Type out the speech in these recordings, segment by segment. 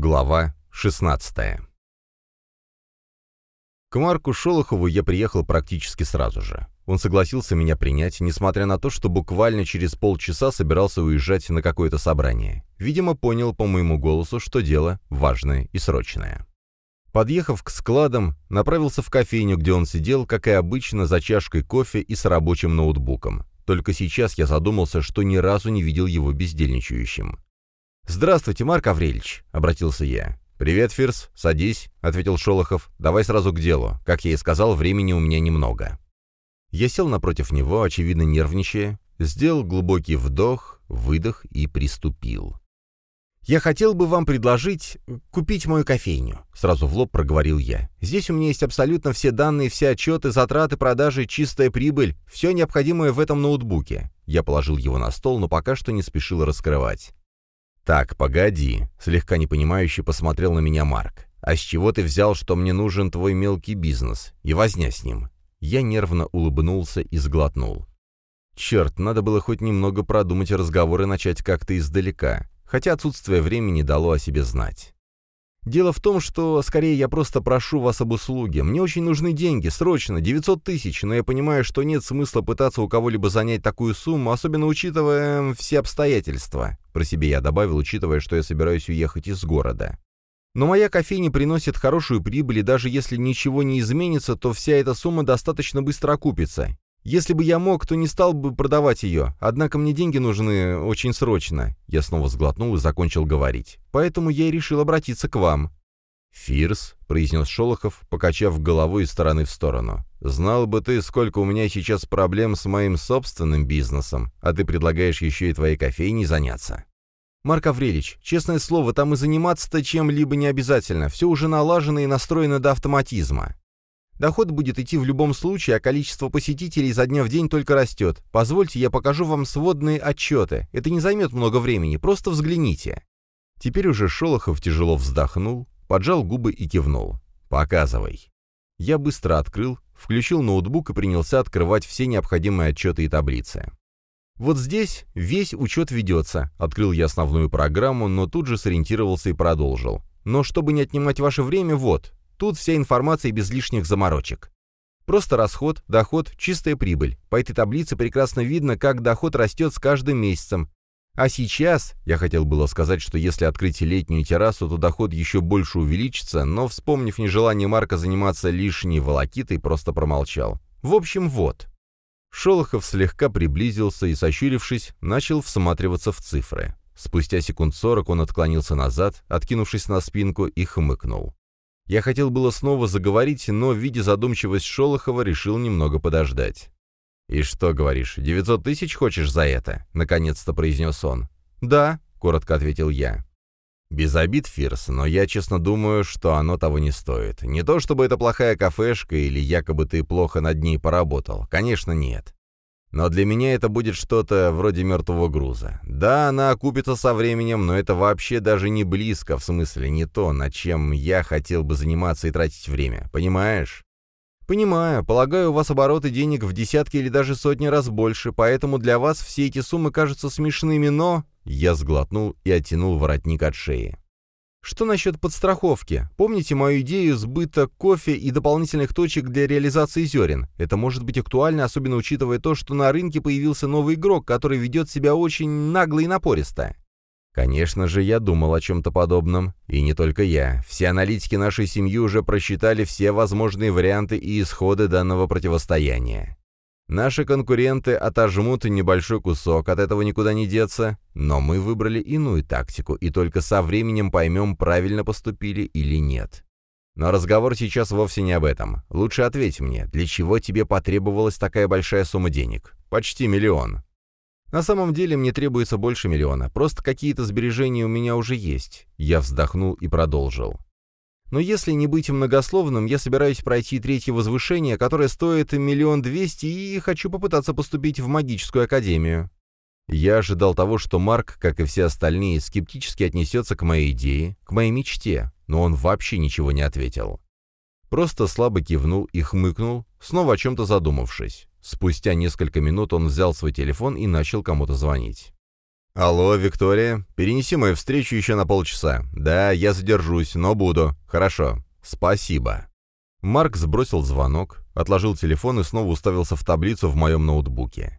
Глава 16 К Марку Шолохову я приехал практически сразу же. Он согласился меня принять, несмотря на то, что буквально через полчаса собирался уезжать на какое-то собрание. Видимо, понял по моему голосу, что дело важное и срочное. Подъехав к складам, направился в кофейню, где он сидел, как и обычно, за чашкой кофе и с рабочим ноутбуком. Только сейчас я задумался, что ни разу не видел его бездельничающим. «Здравствуйте, Марк Аврельевич», — обратился я. «Привет, Фирс, садись», — ответил Шолохов. «Давай сразу к делу. Как я и сказал, времени у меня немного». Я сел напротив него, очевидно нервничая, сделал глубокий вдох, выдох и приступил. «Я хотел бы вам предложить купить мою кофейню», — сразу в лоб проговорил я. «Здесь у меня есть абсолютно все данные, все отчеты, затраты, продажи, чистая прибыль, все необходимое в этом ноутбуке». Я положил его на стол, но пока что не спешил раскрывать. «Так, погоди», — слегка непонимающе посмотрел на меня Марк. «А с чего ты взял, что мне нужен твой мелкий бизнес? И возня с ним?» Я нервно улыбнулся и сглотнул. Черт, надо было хоть немного продумать разговор и начать как-то издалека, хотя отсутствие времени дало о себе знать. Дело в том, что, скорее, я просто прошу вас об услуге. Мне очень нужны деньги, срочно, 900 тысяч, но я понимаю, что нет смысла пытаться у кого-либо занять такую сумму, особенно учитывая все обстоятельства. Про себя я добавил, учитывая, что я собираюсь уехать из города. Но моя кофейня приносит хорошую прибыль, и даже если ничего не изменится, то вся эта сумма достаточно быстро окупится. Если бы я мог, то не стал бы продавать ее, однако мне деньги нужны очень срочно». Я снова сглотнул и закончил говорить. «Поэтому я и решил обратиться к вам». «Фирс», — произнес Шолохов, покачав головой из стороны в сторону. «Знал бы ты, сколько у меня сейчас проблем с моим собственным бизнесом, а ты предлагаешь еще и твоей кофейней заняться». «Марк Аврелич, честное слово, там и заниматься-то чем-либо не обязательно, все уже налажено и настроено до автоматизма. Доход будет идти в любом случае, а количество посетителей за дня в день только растет. Позвольте, я покажу вам сводные отчеты. Это не займет много времени, просто взгляните». Теперь уже Шолохов тяжело вздохнул, поджал губы и кивнул. «Показывай». Я быстро открыл, включил ноутбук и принялся открывать все необходимые отчеты и таблицы. Вот здесь весь учет ведется. Открыл я основную программу, но тут же сориентировался и продолжил. Но чтобы не отнимать ваше время, вот, Тут вся информация без лишних заморочек. Просто расход, доход, чистая прибыль. По этой таблице прекрасно видно, как доход растет с каждым месяцем. А сейчас, я хотел было сказать, что если открыть летнюю террасу, то доход еще больше увеличится, но, вспомнив нежелание Марка заниматься лишней волокитой, просто промолчал. В общем, вот. Шолохов слегка приблизился и, сощурившись, начал всматриваться в цифры. Спустя секунд сорок он отклонился назад, откинувшись на спинку, и хмыкнул. Я хотел было снова заговорить, но, видя задумчивость Шолохова, решил немного подождать. «И что, говоришь, 900 тысяч хочешь за это?» — наконец-то произнес он. «Да», — коротко ответил я. «Без обид, Фирс, но я честно думаю, что оно того не стоит. Не то чтобы это плохая кафешка или якобы ты плохо над ней поработал. Конечно, нет. Но для меня это будет что-то вроде мертвого груза. Да, она окупится со временем, но это вообще даже не близко, в смысле не то, над чем я хотел бы заниматься и тратить время. Понимаешь? «Понимаю. Полагаю, у вас обороты денег в десятки или даже сотни раз больше, поэтому для вас все эти суммы кажутся смешными, но...» Я сглотнул и оттянул воротник от шеи. Что насчет подстраховки? Помните мою идею сбыта кофе и дополнительных точек для реализации зерен? Это может быть актуально, особенно учитывая то, что на рынке появился новый игрок, который ведет себя очень нагло и напористо. Конечно же, я думал о чем-то подобном. И не только я. Все аналитики нашей семьи уже просчитали все возможные варианты и исходы данного противостояния. Наши конкуренты отожмут небольшой кусок, от этого никуда не деться, но мы выбрали иную тактику и только со временем поймем, правильно поступили или нет. Но разговор сейчас вовсе не об этом. Лучше ответь мне, для чего тебе потребовалась такая большая сумма денег? Почти миллион. На самом деле мне требуется больше миллиона, просто какие-то сбережения у меня уже есть. Я вздохнул и продолжил. Но если не быть многословным, я собираюсь пройти третье возвышение, которое стоит миллион двести, и хочу попытаться поступить в магическую академию. Я ожидал того, что Марк, как и все остальные, скептически отнесется к моей идее, к моей мечте, но он вообще ничего не ответил. Просто слабо кивнул и хмыкнул, снова о чем-то задумавшись. Спустя несколько минут он взял свой телефон и начал кому-то звонить. «Алло, Виктория, перенеси мою встречу еще на полчаса. Да, я задержусь, но буду. Хорошо. Спасибо». Марк сбросил звонок, отложил телефон и снова уставился в таблицу в моем ноутбуке.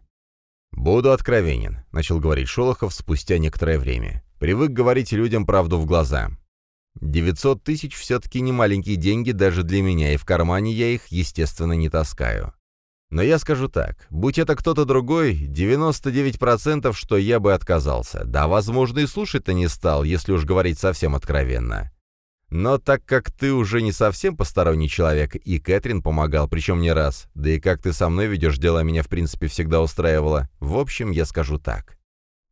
«Буду откровенен», — начал говорить Шолохов спустя некоторое время. «Привык говорить людям правду в глаза. 900 тысяч все-таки не маленькие деньги даже для меня, и в кармане я их, естественно, не таскаю. Но я скажу так, будь это кто-то другой, 99% что я бы отказался. Да, возможно, и слушать-то не стал, если уж говорить совсем откровенно. Но так как ты уже не совсем посторонний человек, и Кэтрин помогал, причем не раз, да и как ты со мной ведешь дела меня в принципе всегда устраивало, в общем, я скажу так.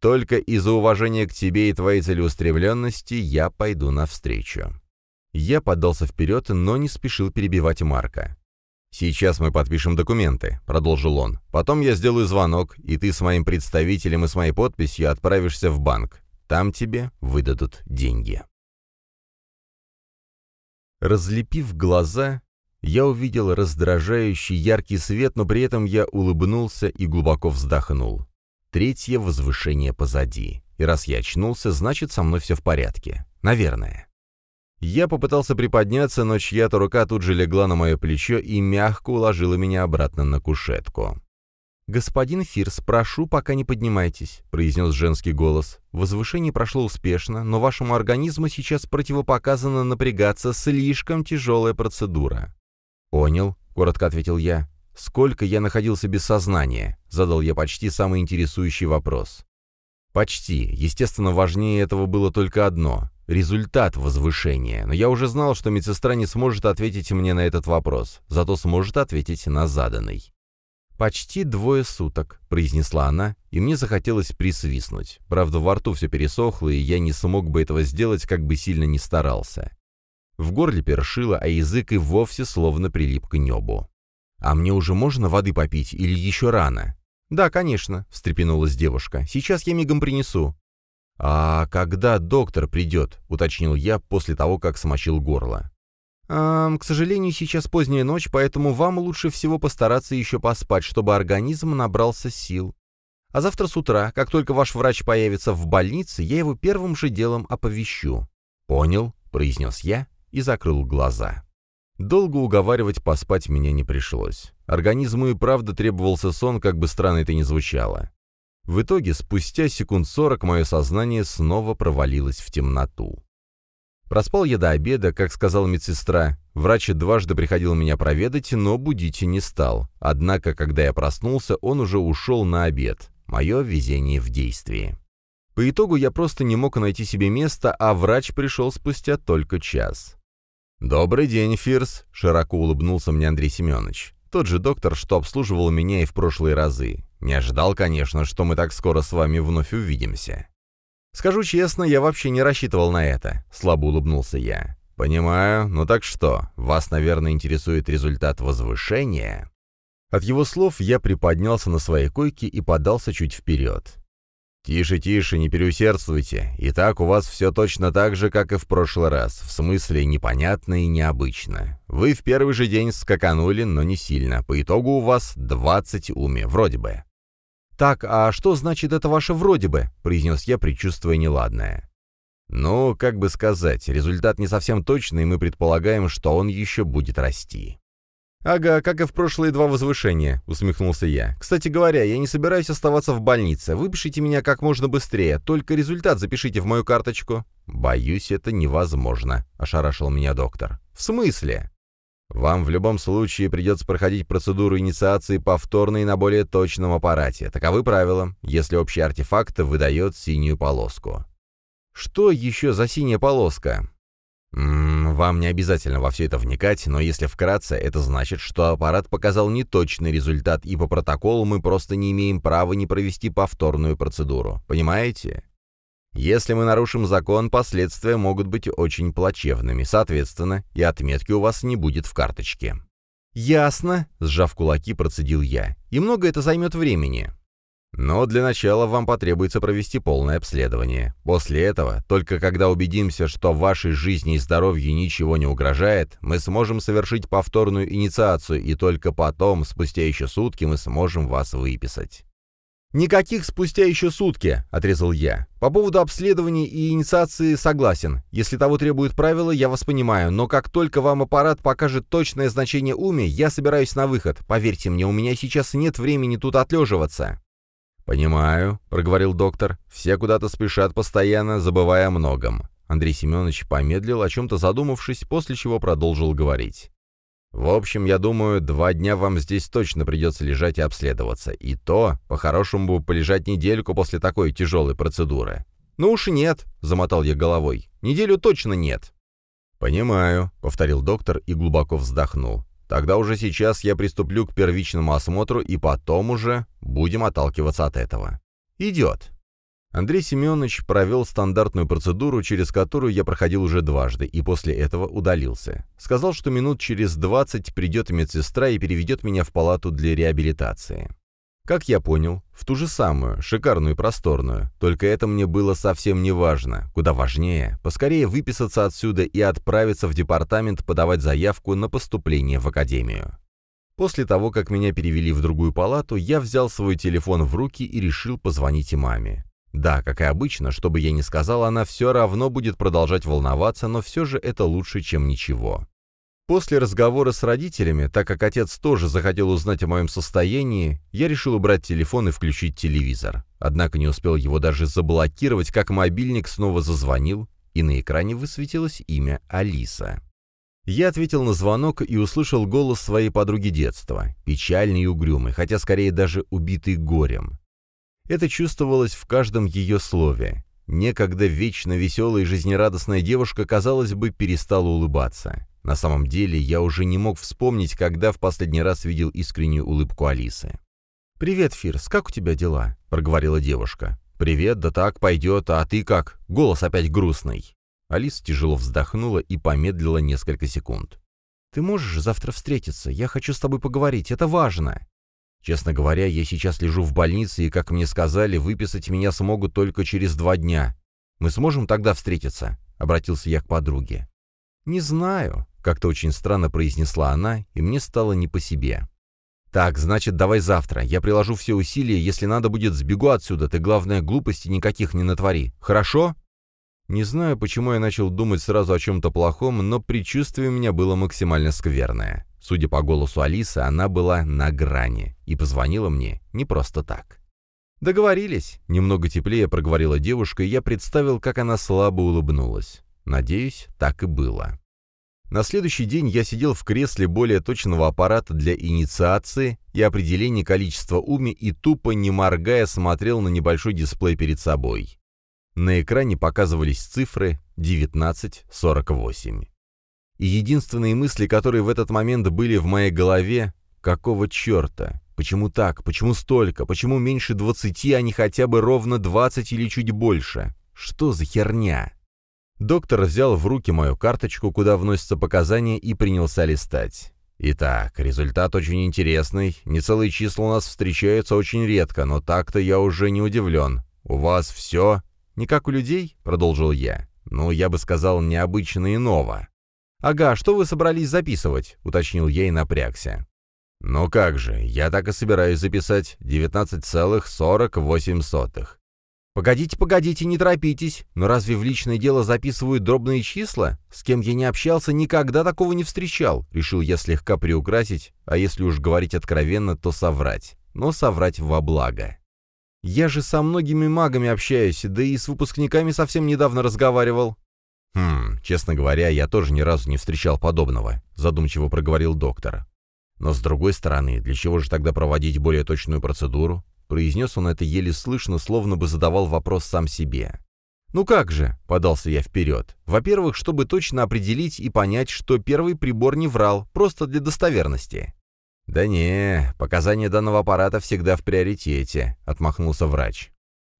Только из-за уважения к тебе и твоей целеустремленности я пойду навстречу. Я подался вперед, но не спешил перебивать Марка. «Сейчас мы подпишем документы», — продолжил он. «Потом я сделаю звонок, и ты с моим представителем и с моей подписью отправишься в банк. Там тебе выдадут деньги». Разлепив глаза, я увидел раздражающий яркий свет, но при этом я улыбнулся и глубоко вздохнул. Третье возвышение позади. И раз я очнулся, значит, со мной все в порядке. Наверное. Я попытался приподняться, но чья-то рука тут же легла на мое плечо и мягко уложила меня обратно на кушетку. «Господин Фирс, прошу, пока не поднимайтесь», — произнес женский голос. «Возвышение прошло успешно, но вашему организму сейчас противопоказано напрягаться, слишком тяжелая процедура». «Понял», — коротко ответил я. «Сколько я находился без сознания?» — задал я почти самый интересующий вопрос. «Почти. Естественно, важнее этого было только одно — результат возвышения. Но я уже знал, что медсестра не сможет ответить мне на этот вопрос, зато сможет ответить на заданный. «Почти двое суток», — произнесла она, и мне захотелось присвистнуть. Правда, во рту все пересохло, и я не смог бы этого сделать, как бы сильно ни старался. В горле першило, а язык и вовсе словно прилип к небу. «А мне уже можно воды попить или еще рано?» «Да, конечно», — встрепенулась девушка. «Сейчас я мигом принесу». «А когда доктор придет?» — уточнил я после того, как смочил горло. «Эм, «К сожалению, сейчас поздняя ночь, поэтому вам лучше всего постараться еще поспать, чтобы организм набрался сил. А завтра с утра, как только ваш врач появится в больнице, я его первым же делом оповещу». «Понял», — произнес я и закрыл глаза. Долго уговаривать поспать меня не пришлось. Организму и правда требовался сон, как бы странно это ни звучало. В итоге, спустя секунд сорок, мое сознание снова провалилось в темноту. Проспал я до обеда, как сказала медсестра. Врач дважды приходил меня проведать, но будить не стал. Однако, когда я проснулся, он уже ушел на обед. Мое везение в действии. По итогу я просто не мог найти себе места, а врач пришел спустя только час. «Добрый день, Фирс», — широко улыбнулся мне Андрей Семенович. Тот же доктор, что обслуживал меня и в прошлые разы. Не ожидал, конечно, что мы так скоро с вами вновь увидимся. «Скажу честно, я вообще не рассчитывал на это», — слабо улыбнулся я. «Понимаю. Ну так что, вас, наверное, интересует результат возвышения?» От его слов я приподнялся на своей койке и подался чуть вперед. «Тише, тише, не переусердствуйте. Итак, у вас все точно так же, как и в прошлый раз. В смысле, непонятно и необычно. Вы в первый же день скаканули, но не сильно. По итогу у вас 20 уми, вроде бы. «Так, а что значит это ваше «вроде бы»?» — произнес я, предчувствуя неладное. «Ну, как бы сказать, результат не совсем точный, и мы предполагаем, что он еще будет расти». «Ага, как и в прошлые два возвышения», — усмехнулся я. «Кстати говоря, я не собираюсь оставаться в больнице. Выпишите меня как можно быстрее, только результат запишите в мою карточку». «Боюсь, это невозможно», — ошарашил меня доктор. «В смысле?» Вам в любом случае придется проходить процедуру инициации повторно и на более точном аппарате. Таковы правила, если общий артефакт выдает синюю полоску. Что еще за синяя полоска? М -м, вам не обязательно во все это вникать, но если вкратце, это значит, что аппарат показал неточный результат, и по протоколу мы просто не имеем права не провести повторную процедуру. Понимаете? Если мы нарушим закон, последствия могут быть очень плачевными, соответственно, и отметки у вас не будет в карточке». «Ясно», — сжав кулаки, процедил я. «И много это займет времени». Но для начала вам потребуется провести полное обследование. После этого, только когда убедимся, что вашей жизни и здоровью ничего не угрожает, мы сможем совершить повторную инициацию, и только потом, спустя еще сутки, мы сможем вас выписать. «Никаких спустя еще сутки», — отрезал я. «По поводу обследования и инициации согласен. Если того требуют правила, я вас понимаю, но как только вам аппарат покажет точное значение уми, я собираюсь на выход. Поверьте мне, у меня сейчас нет времени тут отлеживаться». «Понимаю», — проговорил доктор. «Все куда-то спешат постоянно, забывая о многом». Андрей Семенович помедлил, о чем-то задумавшись, после чего продолжил говорить. В общем, я думаю, два дня вам здесь точно придется лежать и обследоваться. И то, по-хорошему, полежать недельку после такой тяжелой процедуры. «Ну уж нет», — замотал я головой. «Неделю точно нет». «Понимаю», — повторил доктор и глубоко вздохнул. «Тогда уже сейчас я приступлю к первичному осмотру, и потом уже будем отталкиваться от этого». «Идет». Андрей Семенович провел стандартную процедуру, через которую я проходил уже дважды, и после этого удалился. Сказал, что минут через 20 придет медсестра и переведет меня в палату для реабилитации. Как я понял, в ту же самую, шикарную и просторную. Только это мне было совсем не важно. Куда важнее, поскорее выписаться отсюда и отправиться в департамент подавать заявку на поступление в академию. После того, как меня перевели в другую палату, я взял свой телефон в руки и решил позвонить маме. Да, как и обычно, что бы я ни сказал, она все равно будет продолжать волноваться, но все же это лучше, чем ничего. После разговора с родителями, так как отец тоже захотел узнать о моем состоянии, я решил убрать телефон и включить телевизор. Однако не успел его даже заблокировать, как мобильник снова зазвонил, и на экране высветилось имя Алиса. Я ответил на звонок и услышал голос своей подруги детства, печальный и угрюмый, хотя скорее даже убитый горем. Это чувствовалось в каждом ее слове. Некогда вечно веселая и жизнерадостная девушка, казалось бы, перестала улыбаться. На самом деле, я уже не мог вспомнить, когда в последний раз видел искреннюю улыбку Алисы. «Привет, Фирс, как у тебя дела?» — проговорила девушка. «Привет, да так, пойдет, а ты как?» Голос опять грустный. Алиса тяжело вздохнула и помедлила несколько секунд. «Ты можешь завтра встретиться? Я хочу с тобой поговорить, это важно!» Честно говоря, я сейчас лежу в больнице, и, как мне сказали, выписать меня смогут только через два дня. Мы сможем тогда встретиться?» — обратился я к подруге. «Не знаю», — как-то очень странно произнесла она, и мне стало не по себе. «Так, значит, давай завтра. Я приложу все усилия, если надо будет, сбегу отсюда. Ты, главное, глупости никаких не натвори. Хорошо?» Не знаю, почему я начал думать сразу о чем-то плохом, но предчувствие у меня было максимально скверное. Судя по голосу Алисы, она была на грани и позвонила мне не просто так. «Договорились», — немного теплее проговорила девушка, и я представил, как она слабо улыбнулась. Надеюсь, так и было. На следующий день я сидел в кресле более точного аппарата для инициации и определения количества уми и тупо, не моргая, смотрел на небольшой дисплей перед собой. На экране показывались цифры 1948. И единственные мысли, которые в этот момент были в моей голове, какого черта? Почему так? Почему столько? Почему меньше двадцати, а не хотя бы ровно двадцать или чуть больше? Что за херня? Доктор взял в руки мою карточку, куда вносятся показания, и принялся листать. Итак, результат очень интересный. Нецелые числа у нас встречаются очень редко, но так-то я уже не удивлен. У вас все? Не как у людей? Продолжил я. Ну, я бы сказал, необычно и ново. «Ага, что вы собрались записывать?» — уточнил и напрягся. «Ну как же, я так и собираюсь записать 19,48». «Погодите, погодите, не торопитесь. Но разве в личное дело записывают дробные числа? С кем я не общался, никогда такого не встречал». Решил я слегка приукрасить, а если уж говорить откровенно, то соврать. Но соврать во благо. Я же со многими магами общаюсь, да и с выпускниками совсем недавно разговаривал. «Хм, честно говоря, я тоже ни разу не встречал подобного», — задумчиво проговорил доктор. «Но с другой стороны, для чего же тогда проводить более точную процедуру?» Произнес он это еле слышно, словно бы задавал вопрос сам себе. «Ну как же?» — подался я вперед. «Во-первых, чтобы точно определить и понять, что первый прибор не врал, просто для достоверности». «Да не, показания данного аппарата всегда в приоритете», — отмахнулся врач.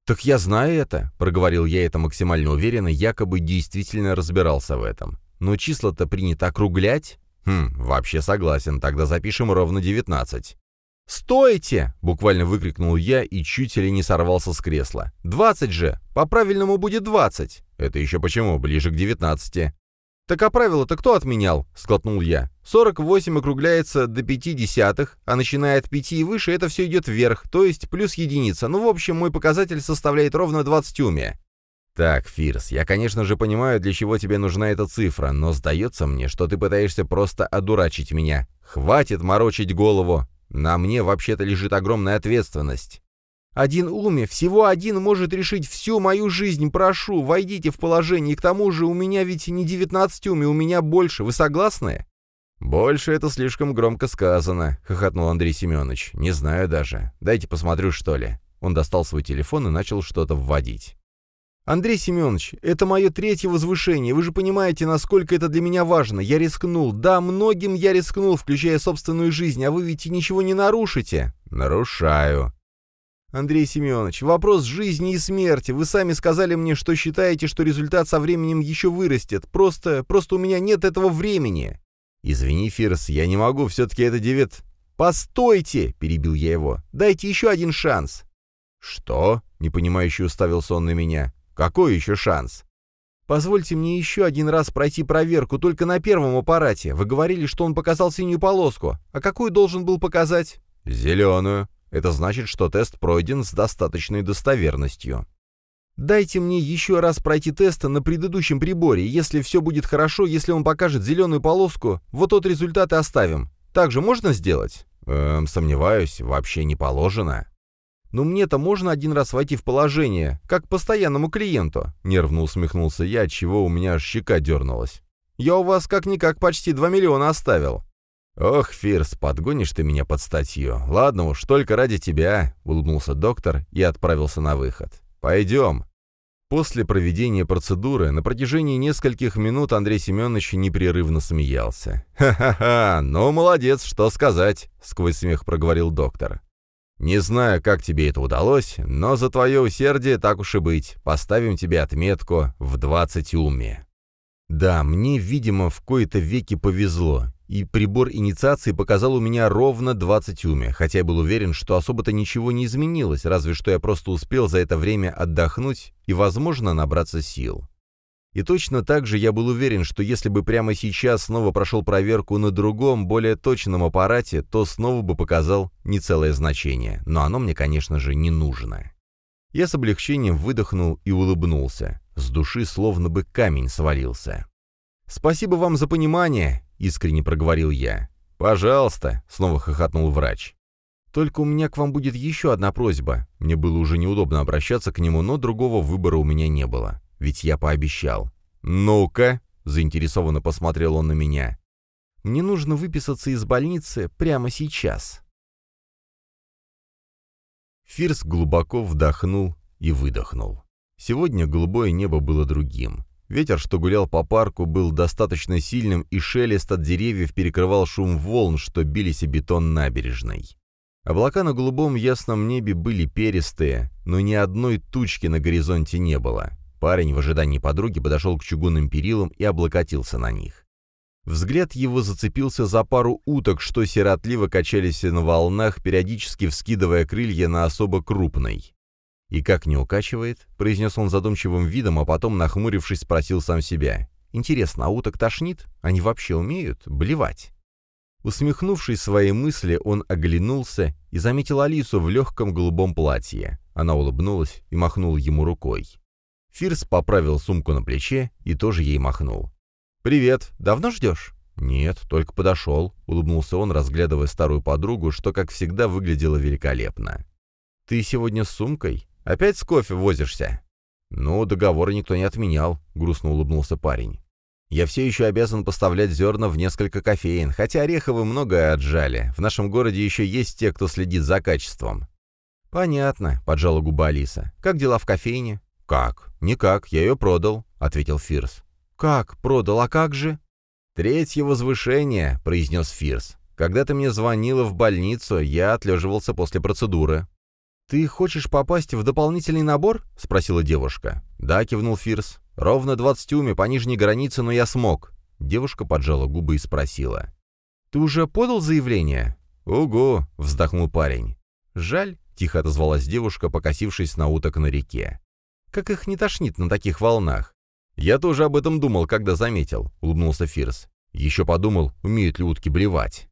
«Так я знаю это», — проговорил я это максимально уверенно, якобы действительно разбирался в этом. «Но числа-то принято округлять?» «Хм, вообще согласен, тогда запишем ровно 19». «Стойте!» — буквально выкрикнул я и чуть ли не сорвался с кресла. «Двадцать же! По-правильному будет двадцать!» «Это еще почему? Ближе к девятнадцати». «Так а правила-то кто отменял?» — сглотнул я. «48 округляется до 5 десятых, а начиная от 5 и выше это все идет вверх, то есть плюс единица. Ну, в общем, мой показатель составляет ровно 20 уме». «Так, Фирс, я, конечно же, понимаю, для чего тебе нужна эта цифра, но сдается мне, что ты пытаешься просто одурачить меня. Хватит морочить голову. На мне вообще-то лежит огромная ответственность». Один уме, всего один может решить всю мою жизнь. Прошу, войдите в положение. И к тому же у меня ведь не 19 уме, у меня больше. Вы согласны?» «Больше это слишком громко сказано», — хохотнул Андрей Семенович. «Не знаю даже. Дайте посмотрю, что ли». Он достал свой телефон и начал что-то вводить. «Андрей Семенович, это мое третье возвышение. Вы же понимаете, насколько это для меня важно. Я рискнул. Да, многим я рискнул, включая собственную жизнь, а вы ведь ничего не нарушите». «Нарушаю», Андрей Семенович, вопрос жизни и смерти. Вы сами сказали мне, что считаете, что результат со временем еще вырастет. Просто, просто у меня нет этого времени. Извини, Фирс, я не могу, все-таки это девят... «Постойте!» — перебил я его. «Дайте еще один шанс!» «Что?» — непонимающе уставился он на меня. «Какой еще шанс?» «Позвольте мне еще один раз пройти проверку, только на первом аппарате. Вы говорили, что он показал синюю полоску. А какую должен был показать?» «Зеленую», это значит, что тест пройден с достаточной достоверностью. Дайте мне еще раз пройти тест на предыдущем приборе. Если все будет хорошо, если он покажет зеленую полоску, вот тот результат и оставим. Так же можно сделать? Эм, сомневаюсь, вообще не положено. «Ну мне-то можно один раз войти в положение, как постоянному клиенту?» Нервно усмехнулся я, отчего у меня аж щека дернулась. «Я у вас как-никак почти 2 миллиона оставил». «Ох, Фирс, подгонишь ты меня под статью. Ладно уж, только ради тебя», — улыбнулся доктор и отправился на выход. «Пойдем». После проведения процедуры на протяжении нескольких минут Андрей Семенович непрерывно смеялся. «Ха-ха-ха, ну молодец, что сказать», — сквозь смех проговорил доктор. «Не знаю, как тебе это удалось, но за твое усердие так уж и быть. Поставим тебе отметку в 20 уме». Да, мне, видимо, в кои-то веки повезло и прибор инициации показал у меня ровно 20 уме, хотя я был уверен, что особо-то ничего не изменилось, разве что я просто успел за это время отдохнуть и, возможно, набраться сил. И точно так же я был уверен, что если бы прямо сейчас снова прошел проверку на другом, более точном аппарате, то снова бы показал нецелое значение, но оно мне, конечно же, не нужно. Я с облегчением выдохнул и улыбнулся. С души словно бы камень свалился. «Спасибо вам за понимание», — искренне проговорил я. «Пожалуйста», — снова хохотнул врач. «Только у меня к вам будет еще одна просьба. Мне было уже неудобно обращаться к нему, но другого выбора у меня не было. Ведь я пообещал». «Ну-ка», — заинтересованно посмотрел он на меня. «Мне нужно выписаться из больницы прямо сейчас». Фирс глубоко вдохнул и выдохнул. Сегодня голубое небо было другим. Ветер, что гулял по парку, был достаточно сильным, и шелест от деревьев перекрывал шум волн, что бились о бетон набережной. Облака на голубом ясном небе были перистые, но ни одной тучки на горизонте не было. Парень в ожидании подруги подошел к чугунным перилам и облокотился на них. Взгляд его зацепился за пару уток, что сиротливо качались на волнах, периодически вскидывая крылья на особо крупной. «И как не укачивает?» — произнес он задумчивым видом, а потом, нахмурившись, спросил сам себя. «Интересно, а уток тошнит? Они вообще умеют блевать?» Усмехнувшись своей мысли, он оглянулся и заметил Алису в легком голубом платье. Она улыбнулась и махнула ему рукой. Фирс поправил сумку на плече и тоже ей махнул. «Привет. Давно ждешь?» «Нет, только подошел», — улыбнулся он, разглядывая старую подругу, что, как всегда, выглядело великолепно. «Ты сегодня с сумкой?» Опять с кофе возишься?» «Ну, договора никто не отменял», — грустно улыбнулся парень. «Я все еще обязан поставлять зерна в несколько кофеин, хотя Ореховы многое отжали. В нашем городе еще есть те, кто следит за качеством». «Понятно», — поджала губа Алиса. «Как дела в кофейне?» «Как? Никак, я ее продал», — ответил Фирс. «Как продал? А как же?» «Третье возвышение», — произнес Фирс. «Когда ты мне звонила в больницу, я отлеживался после процедуры». «Ты хочешь попасть в дополнительный набор?» — спросила девушка. «Да», — кивнул Фирс. «Ровно двадцать уме по нижней границе, но я смог». Девушка поджала губы и спросила. «Ты уже подал заявление?» «Угу», — вздохнул парень. «Жаль», — тихо отозвалась девушка, покосившись на уток на реке. «Как их не тошнит на таких волнах? «Я тоже об этом думал, когда заметил», — улыбнулся Фирс. «Еще подумал, умеют ли утки блевать».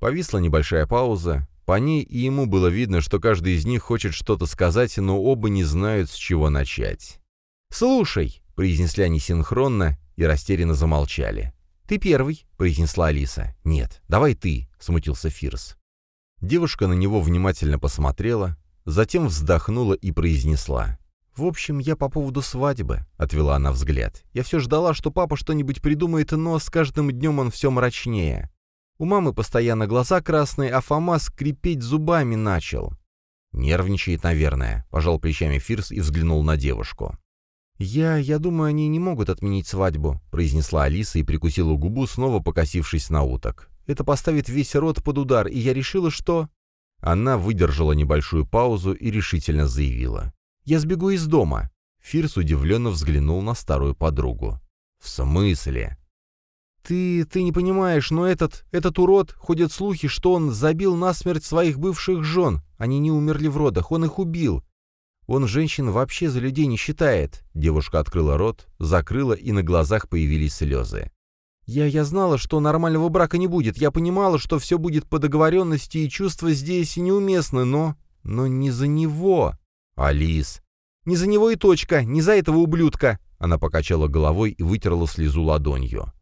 Повисла небольшая пауза. По ней и ему было видно, что каждый из них хочет что-то сказать, но оба не знают, с чего начать. «Слушай», — произнесли они синхронно и растерянно замолчали. «Ты первый», — произнесла Алиса. «Нет, давай ты», — смутился Фирс. Девушка на него внимательно посмотрела, затем вздохнула и произнесла. «В общем, я по поводу свадьбы», — отвела она взгляд. «Я все ждала, что папа что-нибудь придумает, но с каждым днем он все мрачнее. У мамы постоянно глаза красные, а Фома скрипеть зубами начал». «Нервничает, наверное», — пожал плечами Фирс и взглянул на девушку. «Я... я думаю, они не могут отменить свадьбу», — произнесла Алиса и прикусила губу, снова покосившись на уток. «Это поставит весь род под удар, и я решила, что...» Она выдержала небольшую паузу и решительно заявила. Я сбегу из дома». Фирс удивленно взглянул на старую подругу. «В смысле?» «Ты... ты не понимаешь, но этот... этот урод, ходят слухи, что он забил насмерть своих бывших жен. Они не умерли в родах, он их убил. Он женщин вообще за людей не считает». Девушка открыла рот, закрыла, и на глазах появились слезы. «Я... я знала, что нормального брака не будет. Я понимала, что все будет по договоренности, и чувства здесь неуместны, но... но не за него». «Алис!» «Не за него и точка, не за этого ублюдка!» Она покачала головой и вытерла слезу ладонью.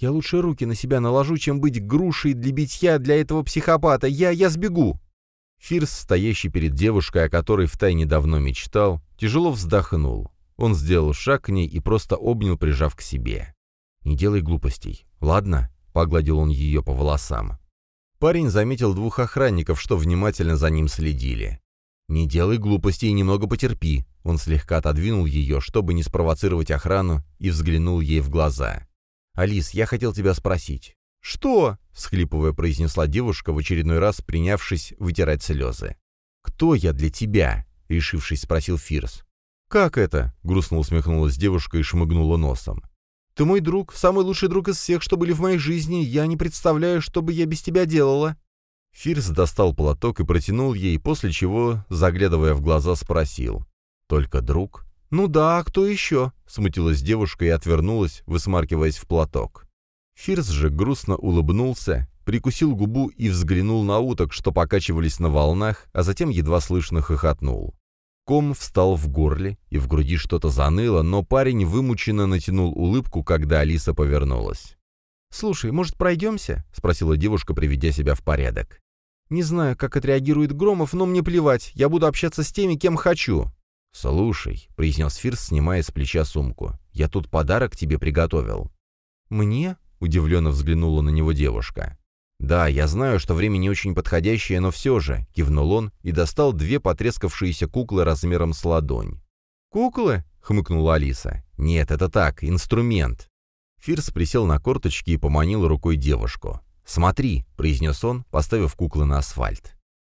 «Я лучше руки на себя наложу, чем быть грушей для битья для этого психопата. Я... я сбегу!» Фирс, стоящий перед девушкой, о которой втайне давно мечтал, тяжело вздохнул. Он сделал шаг к ней и просто обнял, прижав к себе. «Не делай глупостей, ладно?» — погладил он ее по волосам. Парень заметил двух охранников, что внимательно за ним следили. «Не делай глупостей и немного потерпи». Он слегка отодвинул ее, чтобы не спровоцировать охрану, и взглянул ей в глаза. «Алис, я хотел тебя спросить». «Что?» — всхлипывая, произнесла девушка, в очередной раз принявшись вытирать слезы. «Кто я для тебя?» — решившись, спросил Фирс. «Как это?» — грустно усмехнулась девушка и шмыгнула носом. «Ты мой друг, самый лучший друг из всех, что были в моей жизни. Я не представляю, что бы я без тебя делала». Фирс достал платок и протянул ей, после чего, заглядывая в глаза, спросил. «Только друг?» «Ну да, а кто еще?» — смутилась девушка и отвернулась, высмаркиваясь в платок. Фирс же грустно улыбнулся, прикусил губу и взглянул на уток, что покачивались на волнах, а затем едва слышно хохотнул. Ком встал в горле, и в груди что-то заныло, но парень вымученно натянул улыбку, когда Алиса повернулась. «Слушай, может, пройдемся?» — спросила девушка, приведя себя в порядок. «Не знаю, как отреагирует Громов, но мне плевать. Я буду общаться с теми, кем хочу». «Слушай», — произнес Фирс, снимая с плеча сумку, — «я тут подарок тебе приготовил». «Мне?» — удивленно взглянула на него девушка. «Да, я знаю, что время не очень подходящее, но все же», — кивнул он и достал две потрескавшиеся куклы размером с ладонь. «Куклы?» — хмыкнула Алиса. «Нет, это так, инструмент. Фирс присел на корточки и поманил рукой девушку. «Смотри», — произнес он, поставив куклы на асфальт.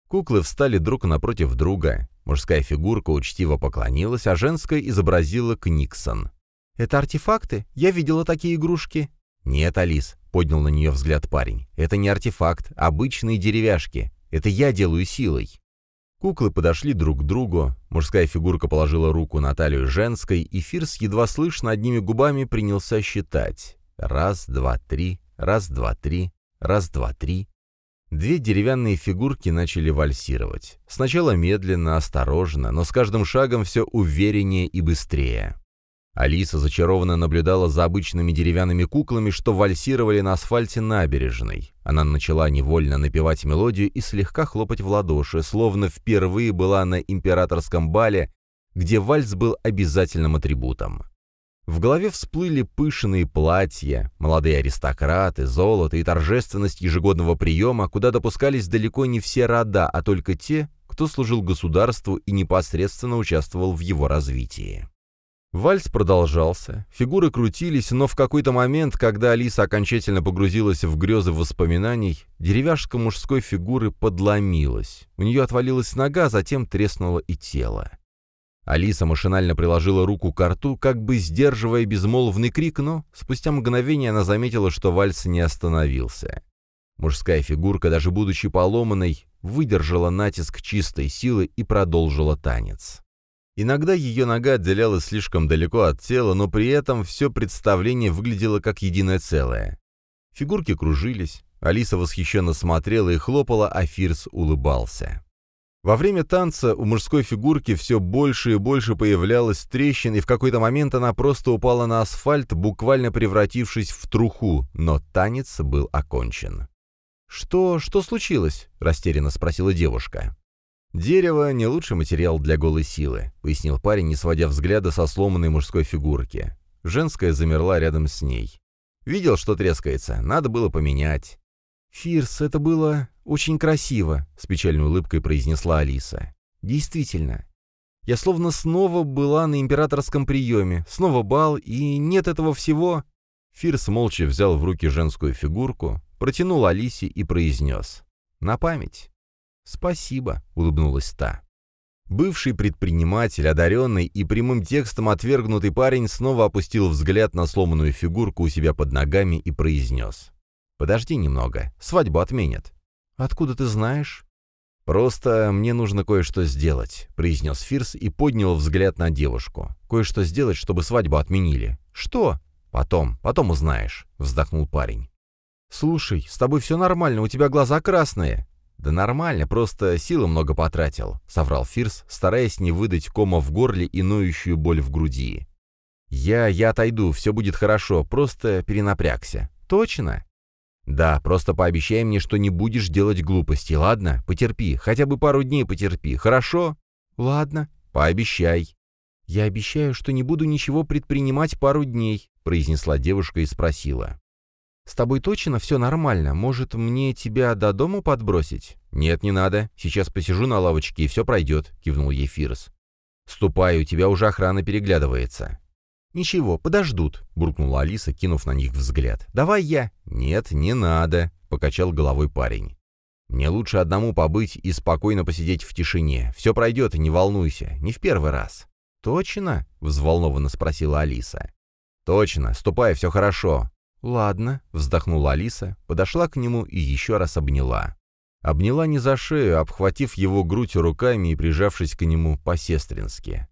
Куклы встали друг напротив друга. Мужская фигурка учтиво поклонилась, а женская изобразила Книксон. «Это артефакты? Я видела такие игрушки». «Нет, Алис», — поднял на нее взгляд парень. «Это не артефакт, обычные деревяшки. Это я делаю силой». Куклы подошли друг к другу, мужская фигурка положила руку на талию женской, и Фирс едва слышно одними губами принялся считать. Раз, два, три, раз, два, три, раз, два, три. Две деревянные фигурки начали вальсировать. Сначала медленно, осторожно, но с каждым шагом все увереннее и быстрее. Алиса зачарованно наблюдала за обычными деревянными куклами, что вальсировали на асфальте набережной. Она начала невольно напевать мелодию и слегка хлопать в ладоши, словно впервые была на императорском бале, где вальс был обязательным атрибутом. В голове всплыли пышные платья, молодые аристократы, золото и торжественность ежегодного приема, куда допускались далеко не все рода, а только те, кто служил государству и непосредственно участвовал в его развитии. Вальс продолжался, фигуры крутились, но в какой-то момент, когда Алиса окончательно погрузилась в грезы воспоминаний, деревяшка мужской фигуры подломилась. У нее отвалилась нога, затем треснуло и тело. Алиса машинально приложила руку к рту, как бы сдерживая безмолвный крик, но спустя мгновение она заметила, что вальс не остановился. Мужская фигурка, даже будучи поломанной, выдержала натиск чистой силы и продолжила танец. Иногда ее нога отделялась слишком далеко от тела, но при этом все представление выглядело как единое целое. Фигурки кружились, Алиса восхищенно смотрела и хлопала, а Фирс улыбался. Во время танца у мужской фигурки все больше и больше появлялось трещин, и в какой-то момент она просто упала на асфальт, буквально превратившись в труху, но танец был окончен. «Что... что случилось?» — растерянно спросила девушка. «Дерево — не лучший материал для голой силы», — пояснил парень, не сводя взгляда со сломанной мужской фигурки. Женская замерла рядом с ней. «Видел, что трескается? Надо было поменять». «Фирс, это было очень красиво», — с печальной улыбкой произнесла Алиса. «Действительно. Я словно снова была на императорском приеме, снова бал, и нет этого всего...» Фирс молча взял в руки женскую фигурку, протянул Алисе и произнес. «На память». «Спасибо», — улыбнулась та. Бывший предприниматель, одаренный и прямым текстом отвергнутый парень снова опустил взгляд на сломанную фигурку у себя под ногами и произнес. «Подожди немного, свадьбу отменят». «Откуда ты знаешь?» «Просто мне нужно кое-что сделать», — произнес Фирс и поднял взгляд на девушку. «Кое-что сделать, чтобы свадьбу отменили». «Что?» «Потом, потом узнаешь», — вздохнул парень. «Слушай, с тобой все нормально, у тебя глаза красные». «Да нормально, просто силы много потратил», — соврал Фирс, стараясь не выдать кома в горле и ноющую боль в груди. «Я... я отойду, все будет хорошо, просто перенапрягся». «Точно?» «Да, просто пообещай мне, что не будешь делать глупости, ладно? Потерпи, хотя бы пару дней потерпи, хорошо?» «Ладно, пообещай». «Я обещаю, что не буду ничего предпринимать пару дней», — произнесла девушка и спросила. «С тобой точно все нормально? Может, мне тебя до дому подбросить?» «Нет, не надо. Сейчас посижу на лавочке, и все пройдет», — кивнул ей Фирс. «Ступай, у тебя уже охрана переглядывается». «Ничего, подождут», — буркнула Алиса, кинув на них взгляд. «Давай я». «Нет, не надо», — покачал головой парень. «Мне лучше одному побыть и спокойно посидеть в тишине. Все пройдет, не волнуйся, не в первый раз». «Точно?» — взволнованно спросила Алиса. «Точно, ступай, все хорошо. «Ладно», — вздохнула Алиса, подошла к нему и еще раз обняла. Обняла не за шею, обхватив его грудь руками и прижавшись к нему по-сестрински.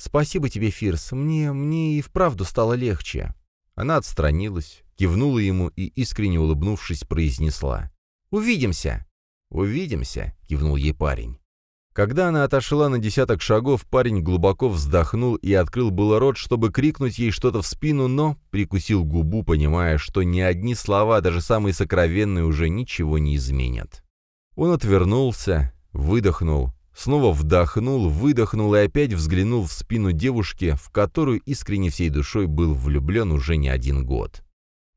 «Спасибо тебе, Фирс, мне, мне и вправду стало легче». Она отстранилась, кивнула ему и, искренне улыбнувшись, произнесла. «Увидимся!» «Увидимся!» — кивнул ей парень. Когда она отошла на десяток шагов, парень глубоко вздохнул и открыл было рот, чтобы крикнуть ей что-то в спину, но прикусил губу, понимая, что ни одни слова, даже самые сокровенные, уже ничего не изменят. Он отвернулся, выдохнул, снова вдохнул, выдохнул и опять взглянул в спину девушки, в которую искренне всей душой был влюблен уже не один год.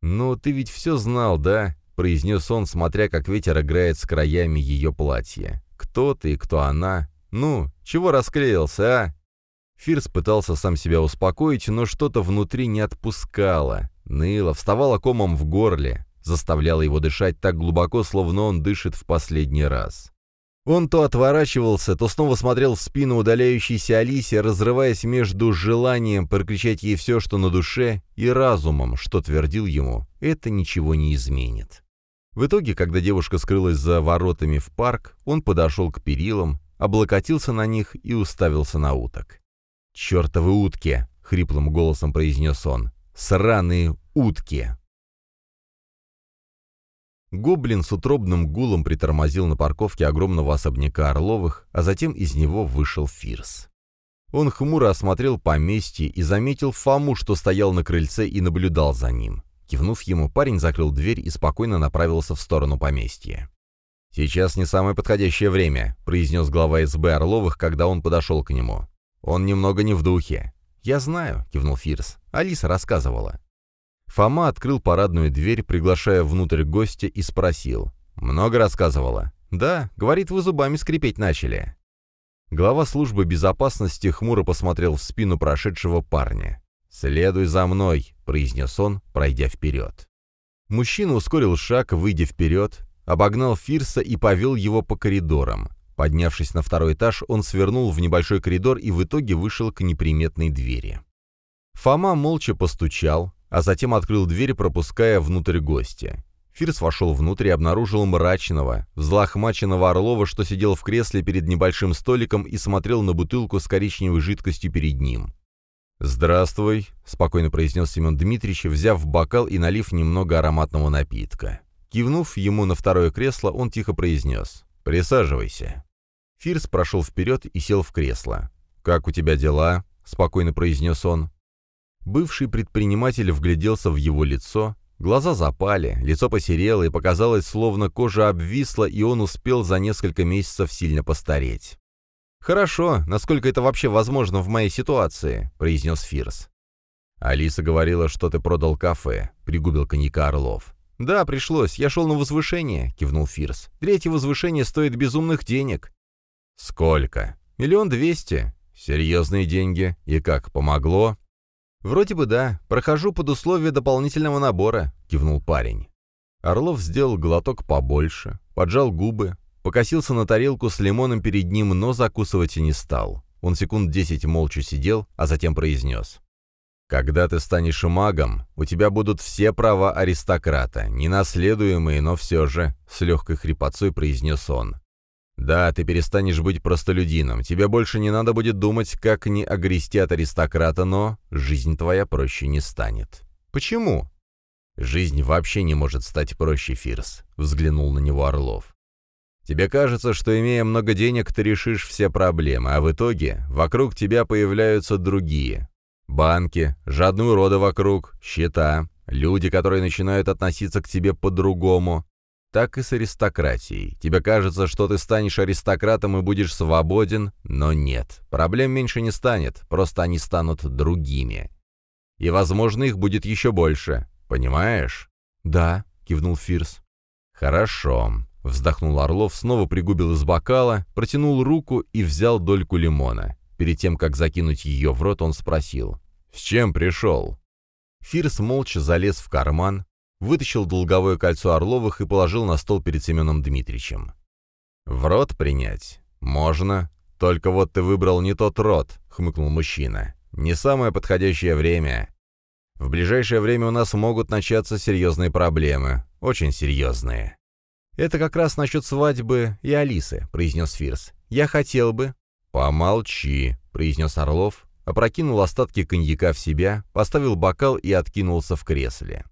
«Но ты ведь все знал, да?» — произнес он, смотря, как ветер играет с краями ее платья кто ты и кто она. Ну, чего расклеился, а?» Фирс пытался сам себя успокоить, но что-то внутри не отпускало. Ныло, вставало комом в горле, заставляло его дышать так глубоко, словно он дышит в последний раз. Он то отворачивался, то снова смотрел в спину удаляющейся Алисе, разрываясь между желанием прокричать ей все, что на душе, и разумом, что твердил ему, это ничего не изменит. В итоге, когда девушка скрылась за воротами в парк, он подошел к перилам, облокотился на них и уставился на уток. «Чертовы утки!» — хриплым голосом произнес он. «Сраные утки!» Гоблин с утробным гулом притормозил на парковке огромного особняка Орловых, а затем из него вышел Фирс. Он хмуро осмотрел поместье и заметил Фому, что стоял на крыльце и наблюдал за ним. Кивнув ему, парень закрыл дверь и спокойно направился в сторону поместья. «Сейчас не самое подходящее время», — произнес глава СБ Орловых, когда он подошел к нему. «Он немного не в духе». «Я знаю», — кивнул Фирс. Алиса рассказывала. Фома открыл парадную дверь, приглашая внутрь гостя, и спросил. «Много рассказывала?» «Да, говорит, вы зубами скрипеть начали». Глава службы безопасности хмуро посмотрел в спину прошедшего парня. «Следуй за мной», — произнес он, пройдя вперед. Мужчина ускорил шаг, выйдя вперед, обогнал Фирса и повел его по коридорам. Поднявшись на второй этаж, он свернул в небольшой коридор и в итоге вышел к неприметной двери. Фома молча постучал, а затем открыл дверь, пропуская внутрь гостя. Фирс вошел внутрь и обнаружил мрачного, взлохмаченного Орлова, что сидел в кресле перед небольшим столиком и смотрел на бутылку с коричневой жидкостью перед ним. «Здравствуй», — спокойно произнес Семен Дмитриевич, взяв бокал и налив немного ароматного напитка. Кивнув ему на второе кресло, он тихо произнес «Присаживайся». Фирс прошел вперед и сел в кресло. «Как у тебя дела?» — спокойно произнес он. Бывший предприниматель вгляделся в его лицо, глаза запали, лицо посерело и показалось, словно кожа обвисла, и он успел за несколько месяцев сильно постареть. «Хорошо, насколько это вообще возможно в моей ситуации», — произнес Фирс. «Алиса говорила, что ты продал кафе», — пригубил коньяка Орлов. «Да, пришлось. Я шел на возвышение», — кивнул Фирс. «Третье возвышение стоит безумных денег». «Сколько?» «Миллион двести». «Серьезные деньги. И как, помогло?» «Вроде бы да. Прохожу под условия дополнительного набора», — кивнул парень. Орлов сделал глоток побольше, поджал губы, Покосился на тарелку с лимоном перед ним, но закусывать и не стал. Он секунд десять молча сидел, а затем произнес. «Когда ты станешь магом, у тебя будут все права аристократа, ненаследуемые, но все же», — с легкой хрипотцой произнес он. «Да, ты перестанешь быть простолюдином, тебе больше не надо будет думать, как не огрести от аристократа, но жизнь твоя проще не станет». «Почему?» «Жизнь вообще не может стать проще, Фирс», — взглянул на него Орлов. Тебе кажется, что имея много денег, ты решишь все проблемы, а в итоге вокруг тебя появляются другие. Банки, жадные уроды вокруг, счета, люди, которые начинают относиться к тебе по-другому. Так и с аристократией. Тебе кажется, что ты станешь аристократом и будешь свободен, но нет. Проблем меньше не станет, просто они станут другими. И, возможно, их будет еще больше. Понимаешь? «Да», — кивнул Фирс. «Хорошо. Вздохнул Орлов, снова пригубил из бокала, протянул руку и взял дольку лимона. Перед тем, как закинуть ее в рот, он спросил. «С чем пришел?» Фирс молча залез в карман, вытащил долговое кольцо Орловых и положил на стол перед Семеном Дмитриевичем. «В рот принять? Можно. Только вот ты выбрал не тот рот», — хмыкнул мужчина. «Не самое подходящее время. В ближайшее время у нас могут начаться серьезные проблемы. Очень серьезные». «Это как раз насчет свадьбы и Алисы», — произнес Фирс. «Я хотел бы...» «Помолчи», — произнес Орлов, опрокинул остатки коньяка в себя, поставил бокал и откинулся в кресле.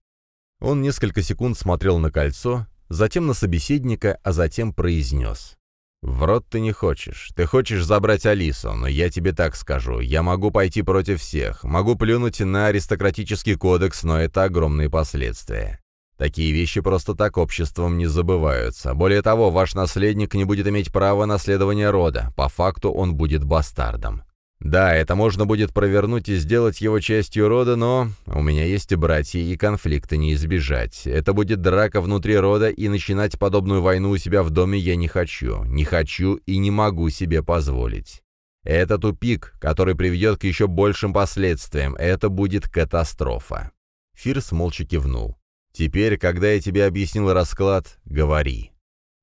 Он несколько секунд смотрел на кольцо, затем на собеседника, а затем произнес. «В рот ты не хочешь. Ты хочешь забрать Алису, но я тебе так скажу. Я могу пойти против всех, могу плюнуть на аристократический кодекс, но это огромные последствия. Такие вещи просто так обществом не забываются. Более того, ваш наследник не будет иметь права наследования рода. По факту он будет бастардом. Да, это можно будет провернуть и сделать его частью рода, но у меня есть братья, и конфликта не избежать. Это будет драка внутри рода, и начинать подобную войну у себя в доме я не хочу. Не хочу и не могу себе позволить. Это тупик, который приведет к еще большим последствиям. Это будет катастрофа. Фирс молча кивнул. «Теперь, когда я тебе объяснил расклад, говори».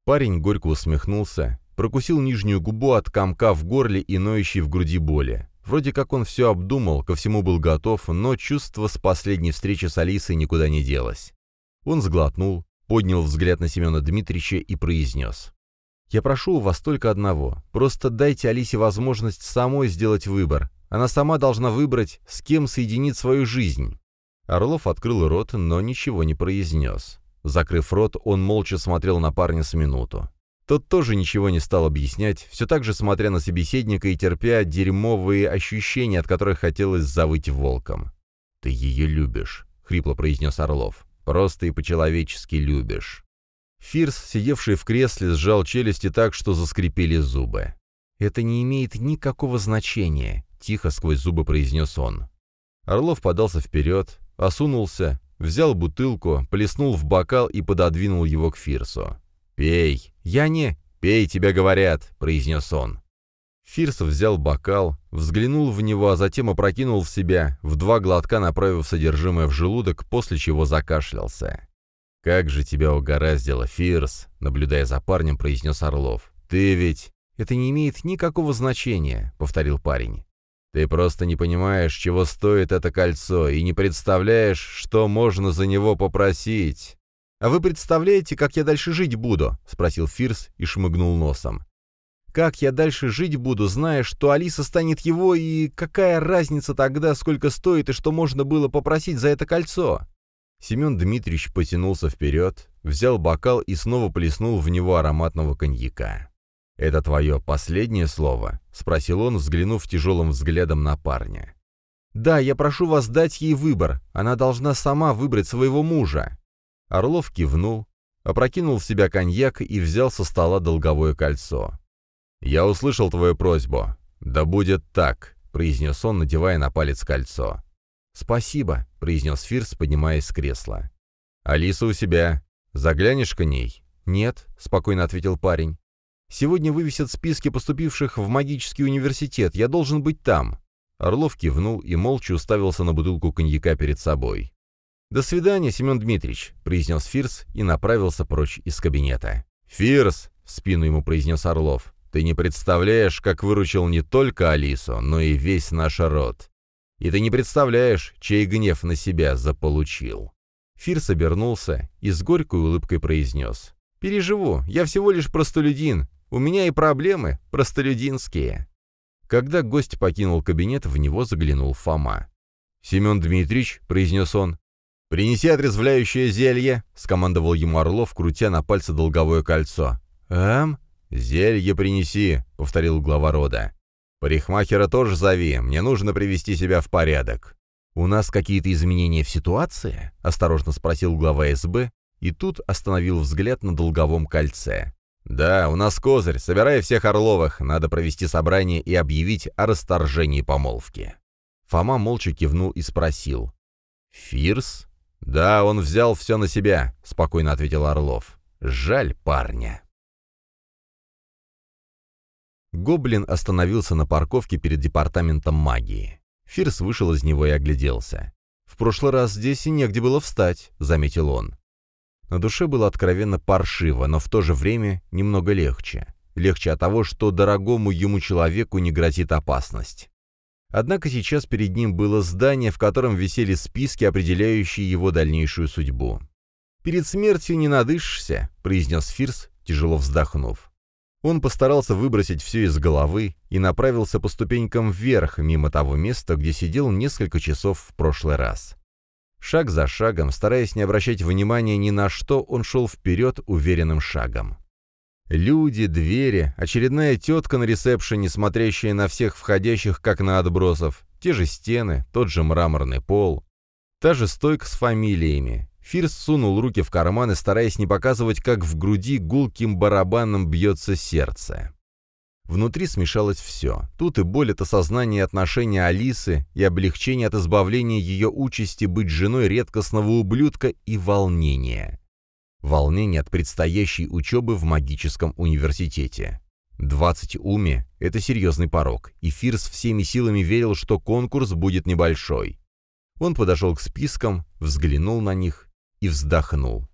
Парень горько усмехнулся, прокусил нижнюю губу от комка в горле и ноющей в груди боли. Вроде как он все обдумал, ко всему был готов, но чувство с последней встречи с Алисой никуда не делось. Он сглотнул, поднял взгляд на Семена Дмитриевича и произнес. «Я прошу у вас только одного. Просто дайте Алисе возможность самой сделать выбор. Она сама должна выбрать, с кем соединить свою жизнь. Орлов открыл рот, но ничего не произнес. Закрыв рот, он молча смотрел на парня с минуту. Тот тоже ничего не стал объяснять, все так же смотря на собеседника и терпя дерьмовые ощущения, от которых хотелось завыть волком. «Ты ее любишь», — хрипло произнес Орлов. «Просто и по-человечески любишь». Фирс, сидевший в кресле, сжал челюсти так, что заскрипели зубы. «Это не имеет никакого значения», — тихо сквозь зубы произнес он. Орлов подался вперед, осунулся, взял бутылку, плеснул в бокал и пододвинул его к Фирсу. «Пей!» «Я не...» «Пей, тебя говорят!» — произнес он. Фирс взял бокал, взглянул в него, а затем опрокинул в себя, в два глотка направив содержимое в желудок, после чего закашлялся. «Как же тебя угораздило, Фирс!» — наблюдая за парнем, произнес Орлов. «Ты ведь...» «Это не имеет никакого значения», — повторил парень. Ты просто не понимаешь, чего стоит это кольцо, и не представляешь, что можно за него попросить. «А вы представляете, как я дальше жить буду?» — спросил Фирс и шмыгнул носом. «Как я дальше жить буду, зная, что Алиса станет его, и какая разница тогда, сколько стоит и что можно было попросить за это кольцо?» Семен Дмитриевич потянулся вперед, взял бокал и снова плеснул в него ароматного коньяка. «Это твое последнее слово?» — спросил он, взглянув тяжелым взглядом на парня. «Да, я прошу вас дать ей выбор. Она должна сама выбрать своего мужа». Орлов кивнул, опрокинул в себя коньяк и взял со стола долговое кольцо. «Я услышал твою просьбу. Да будет так», — произнес он, надевая на палец кольцо. «Спасибо», — произнес Фирс, поднимаясь с кресла. «Алиса у себя. Заглянешь к ней?» «Нет», — спокойно ответил парень. «Сегодня вывесят списки поступивших в магический университет. Я должен быть там». Орлов кивнул и молча уставился на бутылку коньяка перед собой. «До свидания, Семен Дмитриевич», — произнес Фирс и направился прочь из кабинета. «Фирс!» — в спину ему произнес Орлов. «Ты не представляешь, как выручил не только Алису, но и весь наш род. И ты не представляешь, чей гнев на себя заполучил». Фирс обернулся и с горькой улыбкой произнес. «Переживу, я всего лишь простолюдин. У меня и проблемы простолюдинские». Когда гость покинул кабинет, в него заглянул Фома. «Семен Дмитриевич», — произнес он, «Принеси отрезвляющее зелье», — скомандовал ему Орлов, крутя на пальце долговое кольцо. «Эм?» «Зелье принеси», — повторил глава рода. «Парикмахера тоже зови, мне нужно привести себя в порядок». «У нас какие-то изменения в ситуации?» — осторожно спросил глава СБ, и тут остановил взгляд на долговом кольце. «Да, у нас козырь. Собирай всех Орловых. Надо провести собрание и объявить о расторжении помолвки». Фома молча кивнул и спросил. «Фирс?» «Да, он взял все на себя», — спокойно ответил Орлов. «Жаль парня». Гоблин остановился на парковке перед департаментом магии. Фирс вышел из него и огляделся. «В прошлый раз здесь и негде было встать», — заметил он. На душе было откровенно паршиво, но в то же время немного легче. Легче от того, что дорогому ему человеку не грозит опасность. Однако сейчас перед ним было здание, в котором висели списки, определяющие его дальнейшую судьбу. «Перед смертью не надышишься», — произнес Фирс, тяжело вздохнув. Он постарался выбросить все из головы и направился по ступенькам вверх, мимо того места, где сидел несколько часов в прошлый раз. Шаг за шагом, стараясь не обращать внимания ни на что, он шел вперед уверенным шагом. Люди, двери, очередная тетка на ресепшене, смотрящая на всех входящих, как на отбросов, те же стены, тот же мраморный пол, та же стойка с фамилиями. Фирс сунул руки в карманы, стараясь не показывать, как в груди гулким барабаном бьется сердце. Внутри смешалось все. Тут и боль от осознания отношения Алисы, и облегчение от избавления ее участи быть женой редкостного ублюдка, и волнение. Волнение от предстоящей учебы в магическом университете. 20 уми — это серьезный порог, и Фирс всеми силами верил, что конкурс будет небольшой. Он подошел к спискам, взглянул на них и вздохнул.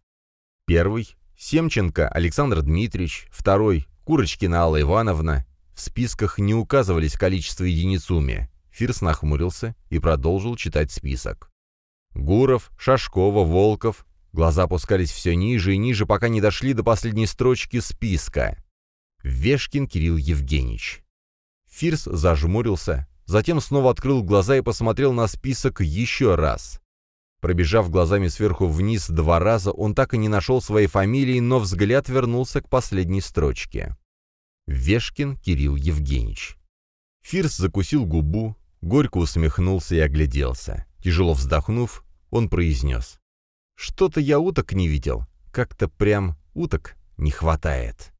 Первый — Семченко Александр Дмитриевич, второй — Курочкина Алла Ивановна. В списках не указывались количество единиц уми. Фирс нахмурился и продолжил читать список. Гуров, Шашкова, Волков, Глаза опускались все ниже и ниже, пока не дошли до последней строчки списка. Вешкин Кирилл Евгеньевич. Фирс зажмурился, затем снова открыл глаза и посмотрел на список еще раз. Пробежав глазами сверху вниз два раза, он так и не нашел своей фамилии, но взгляд вернулся к последней строчке. Вешкин Кирилл Евгеньевич. Фирс закусил губу, горько усмехнулся и огляделся. Тяжело вздохнув, он произнес. Что-то я уток не видел. Как-то прям уток не хватает.